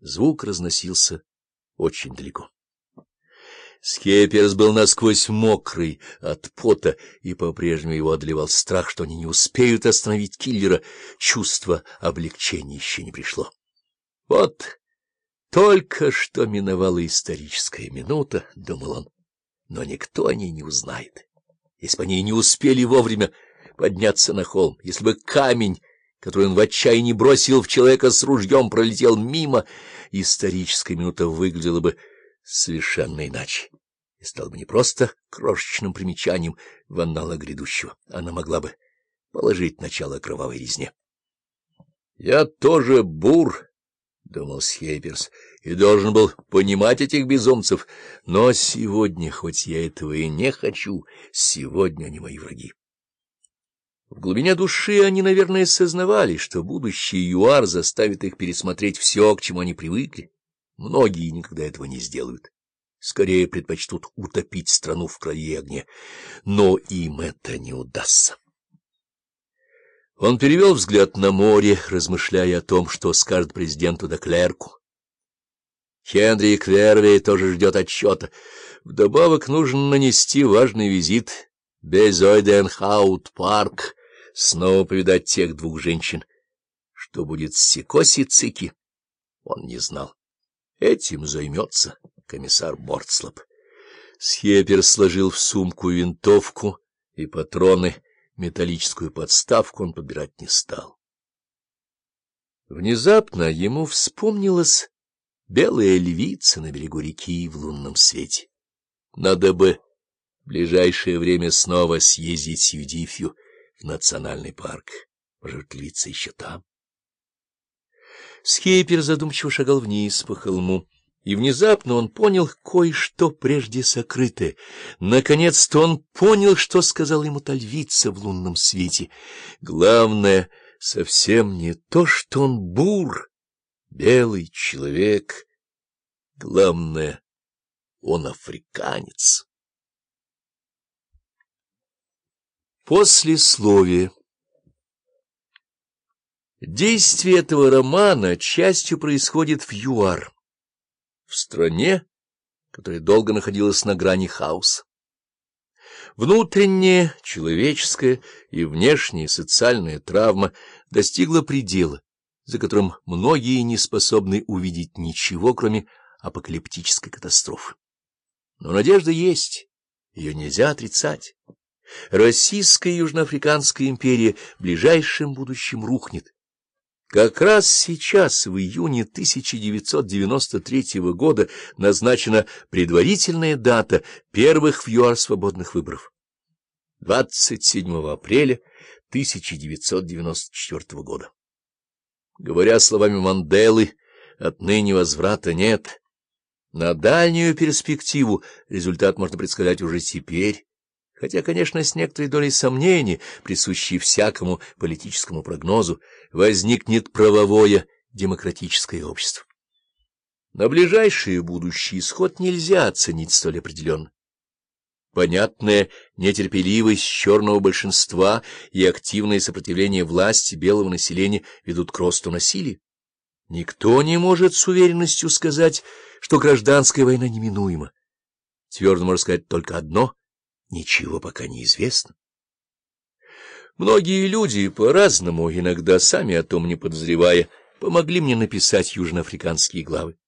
Звук разносился очень далеко. Скеперс был насквозь мокрый от пота, и по-прежнему его одолевал страх, что они не успеют остановить киллера. Чувство облегчения еще не пришло. Вот только что миновала историческая минута, — думал он, — но никто о ней не узнает. Если бы они не успели вовремя подняться на холм, если бы камень который он в отчаянии бросил в человека с ружьем, пролетел мимо, историческая минута выглядела бы совершенно иначе и стала бы не просто крошечным примечанием в аннала грядущего. Она могла бы положить начало кровавой резне. — Я тоже бур, — думал Схейперс, — и должен был понимать этих безумцев. Но сегодня, хоть я этого и не хочу, сегодня они мои враги. В глубине души они, наверное, сознавали, что будущий ЮАР заставит их пересмотреть все, к чему они привыкли. Многие никогда этого не сделают. Скорее предпочтут утопить страну в крови и огне. Но им это не удастся. Он перевел взгляд на море, размышляя о том, что скажет президенту Деклерку. Хенри Квервей тоже ждет отчета. Вдобавок нужно нанести важный визит Безойденхаут-парк, снова повидать тех двух женщин. Что будет с Сикоси Цики, он не знал. Этим займется комиссар Мортслоп. Схепер сложил в сумку винтовку и патроны, металлическую подставку он подбирать не стал. Внезапно ему вспомнилась белая львица на берегу реки в лунном свете. Надо бы в ближайшее время снова съездить с Юдифью в национальный парк. Может, львица еще там? Скейпер задумчиво шагал вниз по холму, и внезапно он понял кое-что прежде сокрытое. Наконец-то он понял, что сказал ему та львица в лунном свете. Главное совсем не то, что он бур, белый человек. Главное, он африканец. Послесловие Действие этого романа частью происходит в ЮАР, в стране, которая долго находилась на грани хаоса. Внутренняя, человеческая и внешняя социальная травма достигла предела, за которым многие не способны увидеть ничего, кроме апокалиптической катастрофы. Но надежда есть, ее нельзя отрицать. Российская и Южноафриканская империя в ближайшем будущем рухнет. Как раз сейчас, в июне 1993 года, назначена предварительная дата первых в ЮАР свободных выборов. 27 апреля 1994 года. Говоря словами Манделы, отныне возврата нет. На дальнюю перспективу результат можно предсказать уже теперь хотя, конечно, с некоторой долей сомнений, присущей всякому политическому прогнозу, возникнет правовое демократическое общество. На ближайшее будущее исход нельзя оценить столь определенно. Понятная нетерпеливость черного большинства и активное сопротивление власти белого населения ведут к росту насилия. Никто не может с уверенностью сказать, что гражданская война неминуема. Твердо можно сказать только одно — Ничего пока не известно. Многие люди по-разному, иногда сами о том не подозревая, помогли мне написать южноафриканские главы.